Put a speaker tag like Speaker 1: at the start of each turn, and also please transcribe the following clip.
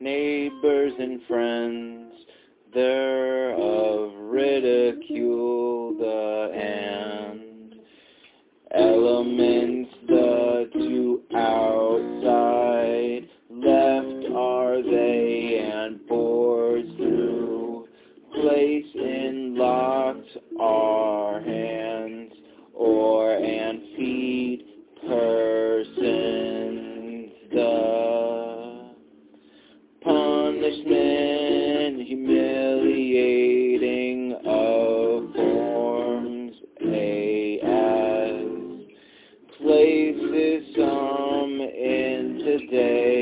Speaker 1: neighbors and friends, they're of ridicule the and elements the two outside. Left are they and boards through. Place in locked our punishment, humiliating of forms a as places some in today.